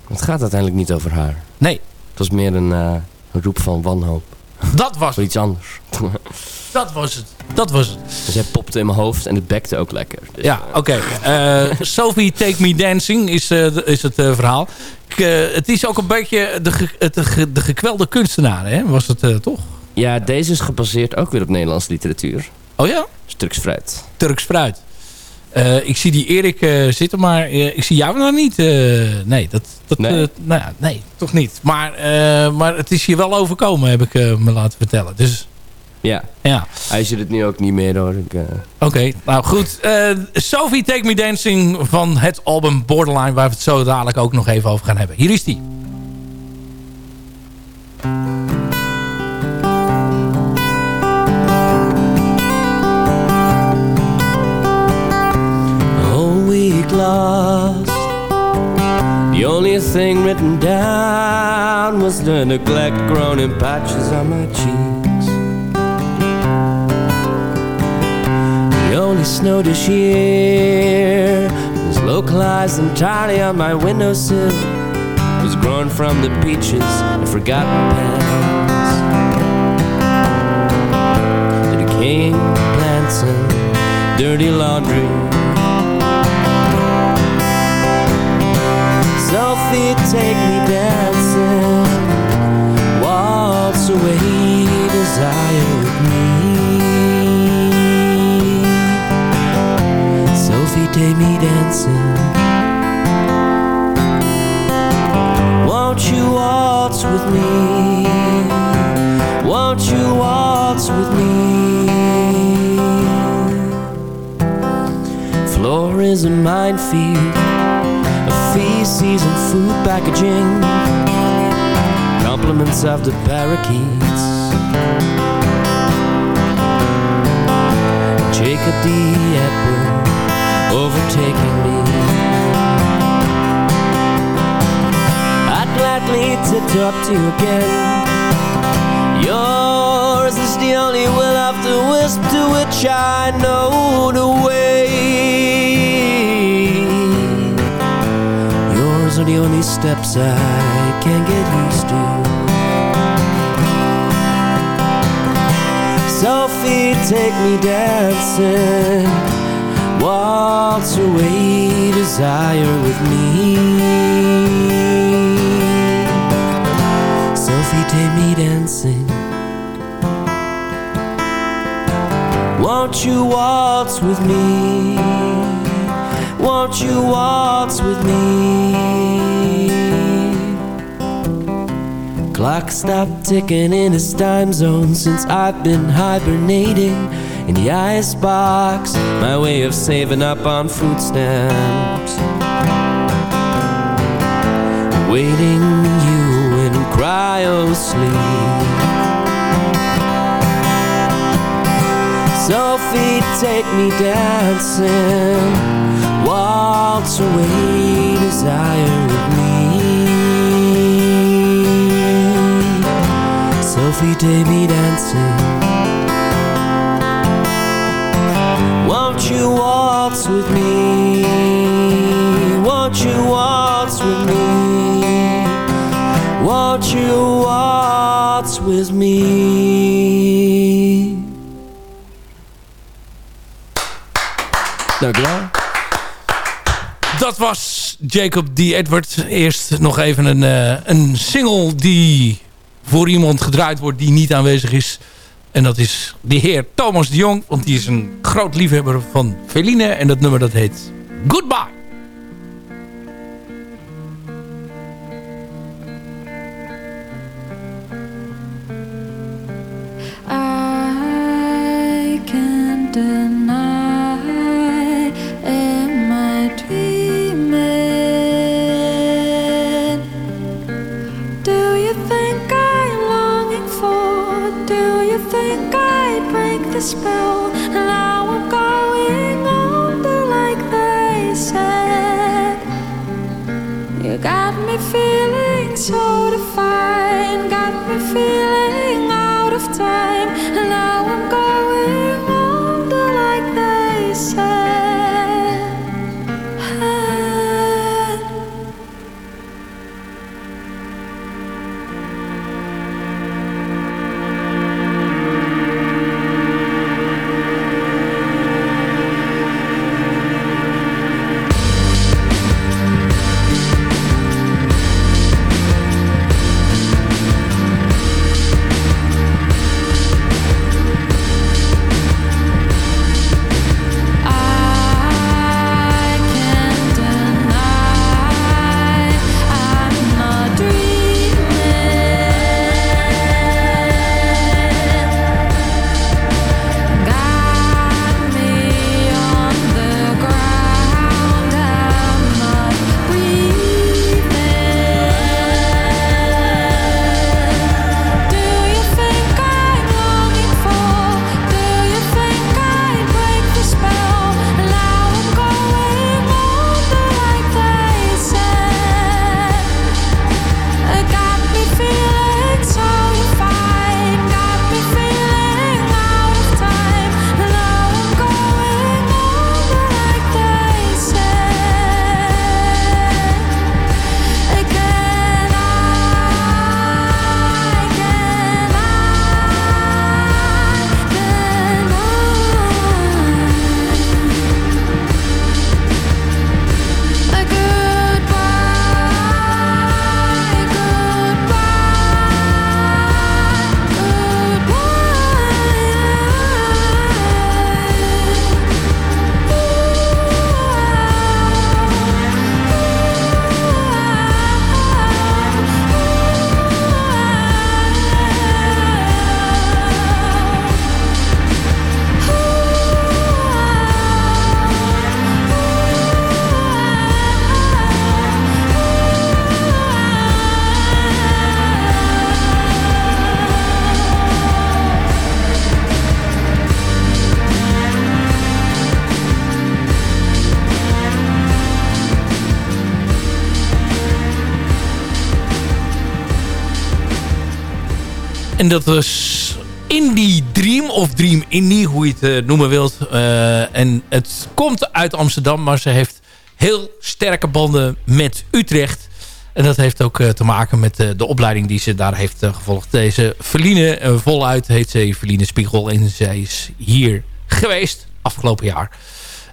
Het gaat uiteindelijk niet over haar. Nee. Het was meer een, eh, een roep van wanhoop. Dat was Voor iets anders. Dat was het. Dat was het. Dus hij popte in mijn hoofd en het bekte ook lekker. Dus, Ja, oké. Eh, Sophie Take Me Dancing is, eh, is het eh, verhaal. Ik, eh, het is ook een beetje de, ge- het- de, ge- de gekwelde kunstenaar, hè? Was het eh, toch? Ja, deze is gebaseerd ook weer op Nederlandse literatuur. Oh ja? Turks fruit. Turks fruit. Eh, ik zie die Erik eh, zitten, maar eh, ik zie jou nog niet. nee, dat, dat, Nee? nou ja, nee, toch niet. Maar, maar het is je wel overkomen, heb ik me laten vertellen. Dus Ja. ja. Hij zit het nu ook niet meer hoor. Oké, nou goed. Sophie Take Me Dancing van het album Borderline... waar we het zo dadelijk ook nog even over gaan hebben. Hier is die. Lost. The only thing written down was the neglect grown in patches on my cheeks. The only snow this year was localized entirely on my windowsill. Was grown from the peaches and forgotten pans. The decaying plants and dirty laundry. Sophie, take me dancing. Waltz away desire with me. Sophie, take me dancing. Won't you waltz with me? Won't you waltz with me? Floor is a minefield feces and food packaging, compliments of the parakeets. Jacob the Edward overtaking me. I'd gladly tip up to you again. Yours is the only will of the wisp to which I know the way. Are the only steps I can get used to. Sophie, take me dancing. Waltz away desire with me. Sophie, take me dancing. Won't you waltz with me? Won't you waltz with me? Clock stopped ticking in its time zone since I've been hibernating in the ice box. My way of saving up on food stamps. Waiting you in cryo sleep. Sophie, take me dancing. Waltz away desire with me. Sophie, take me dancing. Won't you waltz with me? Won't you waltz with me? Won't you waltz with me? Dankjewel. Dat was Jacob D. Edward. Eerst nog even een, eh, een single die voor iemand gedraaid wordt die niet aanwezig is. En dat is de heer Thomas de Jong. Want die is een groot liefhebber van Feline. En dat nummer dat heet Goodbye. I deny. The spell? And now I'm going under like they said. You got me feeling so defined, got me feeling out of time, En dat was Indie Dream of Dream Indie, hoe je het eh, noemen wilt. Eh, en het komt uit Amsterdam, maar ze heeft heel sterke banden met Utrecht. En dat heeft ook eh, te maken met de opleiding die ze daar heeft gevolgd. Deze Verline voluit heet ze Verline Spiegel. En zij is hier geweest afgelopen jaar.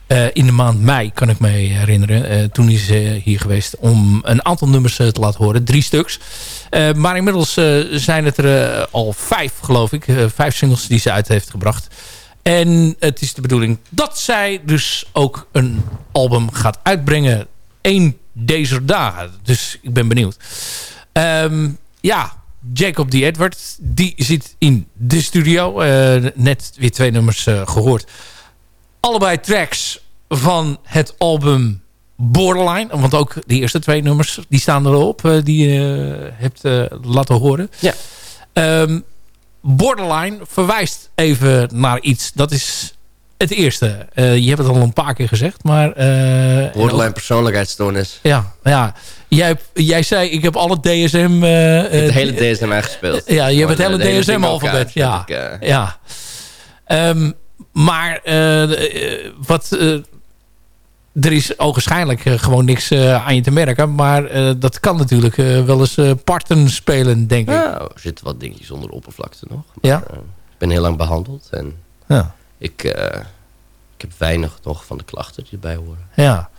Eh, in de maand mei kan ik me herinneren. Eh, toen is ze hier geweest om een aantal nummers eh, te laten horen. Drie stuks. Maar inmiddels zijn het er al vijf geloof ik. Vijf singles die ze uit heeft gebracht. En het is de bedoeling dat zij dus ook een album gaat uitbrengen. Eén deze dagen. Dus ik ben benieuwd. Ehm, ja, Jacob D. Edward. Die zit in de studio. Net weer twee nummers eh, gehoord. Allebei tracks van het album Borderline. Want ook de eerste twee nummers die staan erop. eh, die je hebt eh, laten horen. Ja. Ehm, Borderline verwijst even naar iets. Dat is het eerste. Eh, je hebt het al een paar keer gezegd. Maar, eh, Borderline persoonlijkheidsstoornis. ja, ja. Jij, jij zei, ik heb alle DSM... eh, Ik heb eh, de hele DSM uitgespeeld. Ja, je hebt het hele eh, DSM-alfabet. Ja. Eh, ja. Ehm, maar eh, eh, wat... eh, er is ogenschijnlijk gewoon niks aan je te merken. Maar dat kan natuurlijk wel eens parten spelen, denk ik. Nou, er zitten wat dingetjes onder de oppervlakte nog. Ja? ik ben heel lang behandeld. En Ja. ik, ik heb weinig nog van de klachten die erbij horen. Ja.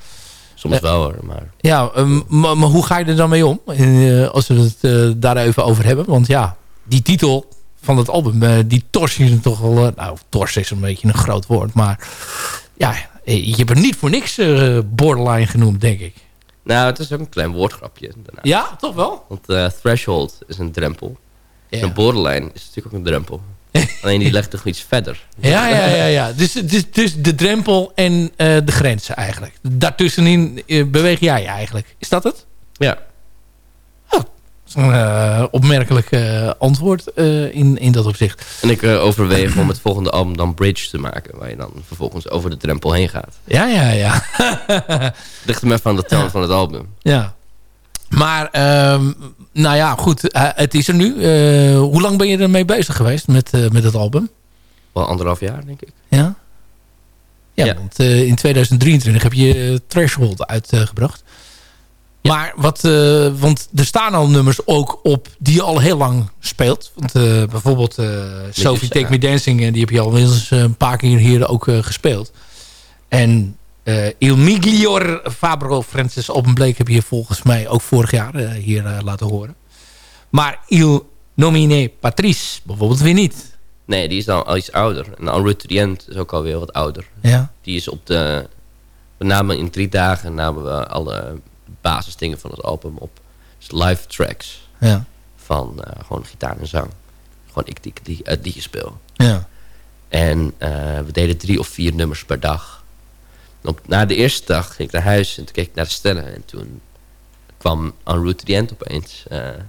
Soms wel maar... Ja, ehm, maar, maar hoe ga je er dan mee om? Als we het daar even over hebben. Want ja, die titel van het album, eh, die tors je toch wel... eh, nou, tors is een beetje een groot woord. Maar ja, eh, je hebt er niet voor niks borderline genoemd, denk ik. Nou, het is ook een klein woordgrapje. Daarna. Ja, toch wel? Want threshold is een drempel. Ja. En een borderline is natuurlijk ook een drempel. Alleen die legt toch iets verder. Ja, ja, ja. ja. Dus, dus, dus de drempel en de grenzen eigenlijk. Daartussenin beweeg jij eigenlijk. Is dat het? Ja. Eh, opmerkelijk eh, antwoord eh, in, in dat opzicht. En ik overweeg om het volgende album dan Bridge te maken. Waar je dan vervolgens over de drempel heen gaat. Ja, ja, ja. Ligt hem even aan de toon van het album. Ja. Maar, ehm, nou ja, goed. het is er nu. Hoe lang ben je ermee bezig geweest met, met het album? Wel anderhalf jaar, denk ik. Ja? Ja, want eh, in 2023 heb je Threshold uitgebracht. Maar wat, eh, want er staan al nummers ook op die je al heel lang speelt. Want eh, bijvoorbeeld eh Sophie Take Me Dancing, die heb je al eens een paar keer hier ook gespeeld. En Il Miglior Fabro Francis Open Blake heb je volgens mij ook vorig jaar hier laten horen. Maar Il Nomine Patrice bijvoorbeeld weer niet. Nee, die is dan al iets ouder. En to the End is ook alweer wat ouder. Ja. Die is op de... We namen in drie dagen namen we alle basisdingen van het album op. Dus live tracks. Ja. Van eh, gewoon gitaar en zang. Gewoon ik die, die, eh, die je speel. Ja. En eh, we deden drie of vier nummers per dag. Op, na de eerste dag ging ik naar huis en toen keek ik naar de sterren. En toen kwam En Route to the End opeens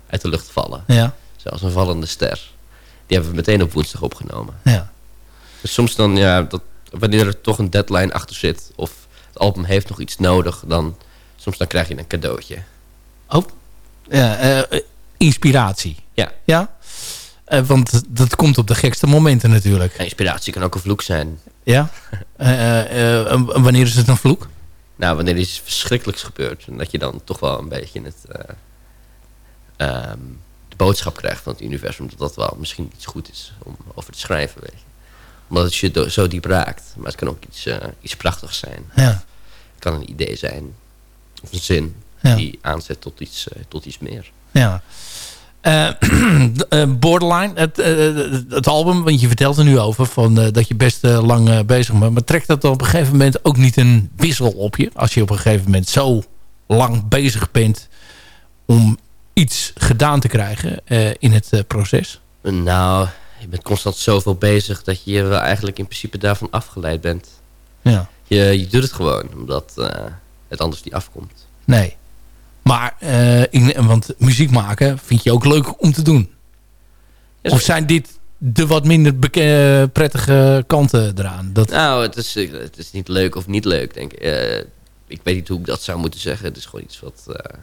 uit de lucht vallen. Ja. Zoals een vallende ster. Die hebben we meteen op woensdag opgenomen. Ja. Dus soms dan, ja, dat, wanneer er toch een deadline achter zit... of het album heeft nog iets nodig... dan soms dan krijg je een cadeautje. Oh, ja, eh, inspiratie. Ja. Ja? Eh, want dat komt op de gekste momenten natuurlijk. Inspiratie kan ook een vloek zijn. Ja? Eh, wanneer is het een vloek? Nou, wanneer er iets verschrikkelijks gebeurt... en dat je dan toch wel een beetje het, eh, ehm, de boodschap krijgt van het universum... dat dat wel misschien iets goed is om over te schrijven, weet je. Omdat het je zo diep raakt. Maar het kan ook iets, iets prachtigs zijn. Ja. Het kan een idee zijn. Of een zin Ja. die aanzet tot iets, eh, tot iets meer. Ja. Eh, eh, Borderline, het, het album, want je vertelt er nu over van, dat je best lang bezig bent. Maar trekt dat op een gegeven moment ook niet een wissel op je? Als je op een gegeven moment zo lang bezig bent om iets gedaan te krijgen in het proces? Nou, je bent constant zoveel bezig dat je wel eigenlijk in principe daarvan afgeleid bent. Ja. Je, je doet het gewoon, omdat het anders niet afkomt. Nee. Maar, eh, in, want muziek maken vind je ook leuk om te doen. Of zijn dit de wat minder beke- prettige kanten eraan? Dat, Nou, het is, eh, het is niet leuk of niet leuk, denk ik. Eh, ik weet niet hoe ik dat zou moeten zeggen. Het is gewoon iets wat eh,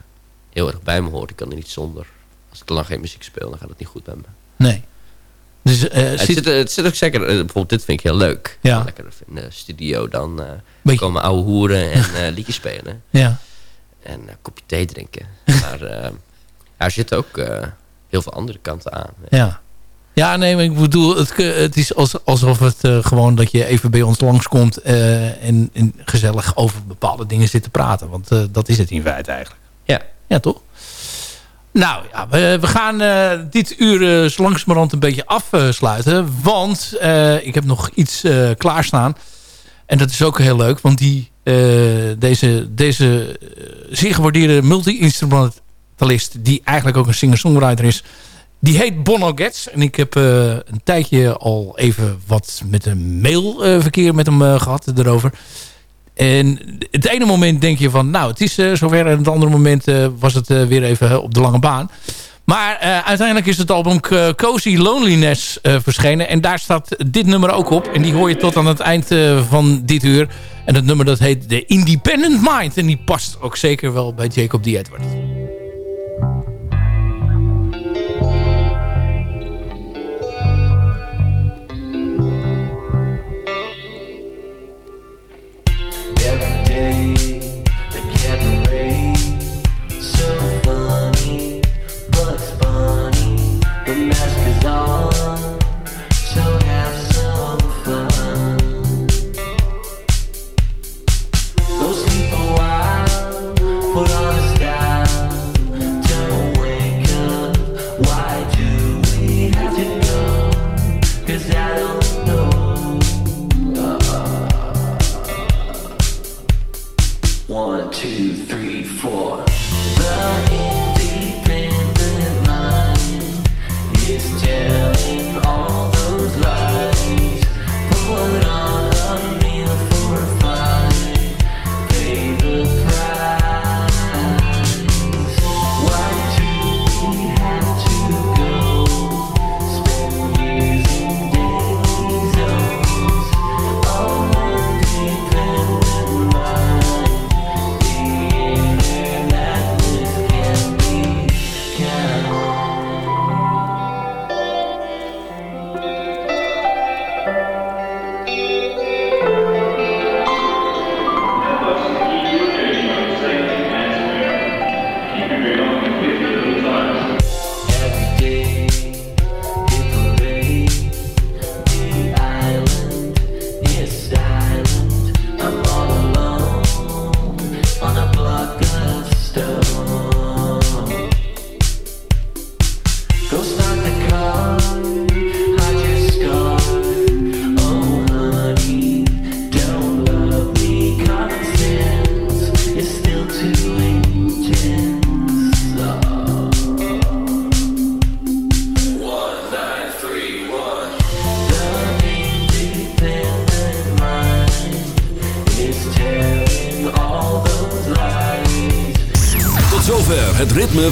heel erg bij me hoort. Ik kan er niet zonder. Als ik te lang geen muziek speel, dan gaat het niet goed met me. Nee. Dus, eh, het, zit- zit, het zit ook zeker, eh, bijvoorbeeld dit vind ik heel leuk. Ja. Lekker in de studio dan eh komen ouwe hoeren en eh, liedjes spelen. Ja. En een kopje thee drinken. maar er zitten ook heel veel andere kanten aan. Ja. Ja, nee, maar ik bedoel, het, het is als, alsof het gewoon dat je even bij ons langskomt en, en gezellig over bepaalde dingen zit te praten. Want dat is het in feite eigenlijk. Ja. Ja, toch? Nou ja, we, we gaan eh, dit uur uh, langzamerhand een beetje afsluiten. Want eh, ik heb nog iets klaarstaan. En dat is ook heel leuk. Want die, deze, deze zeer gewaardeerde multi-instrumentalist... die eigenlijk ook een singer-songwriter is... die heet Bono Getz. En ik heb een tijdje al even wat met een mailverkeer met hem eh, gehad erover... En het ene moment denk je van, nou, het is eh, zover. En het andere moment eh, was het eh, weer even op de lange baan. Maar uiteindelijk is het album Cozy Loneliness verschenen. En daar staat dit nummer ook op. En die hoor je tot aan het eind van dit uur. En dat nummer dat heet The Independent Mind. En die past ook zeker wel bij Jacob D. Edward. Two,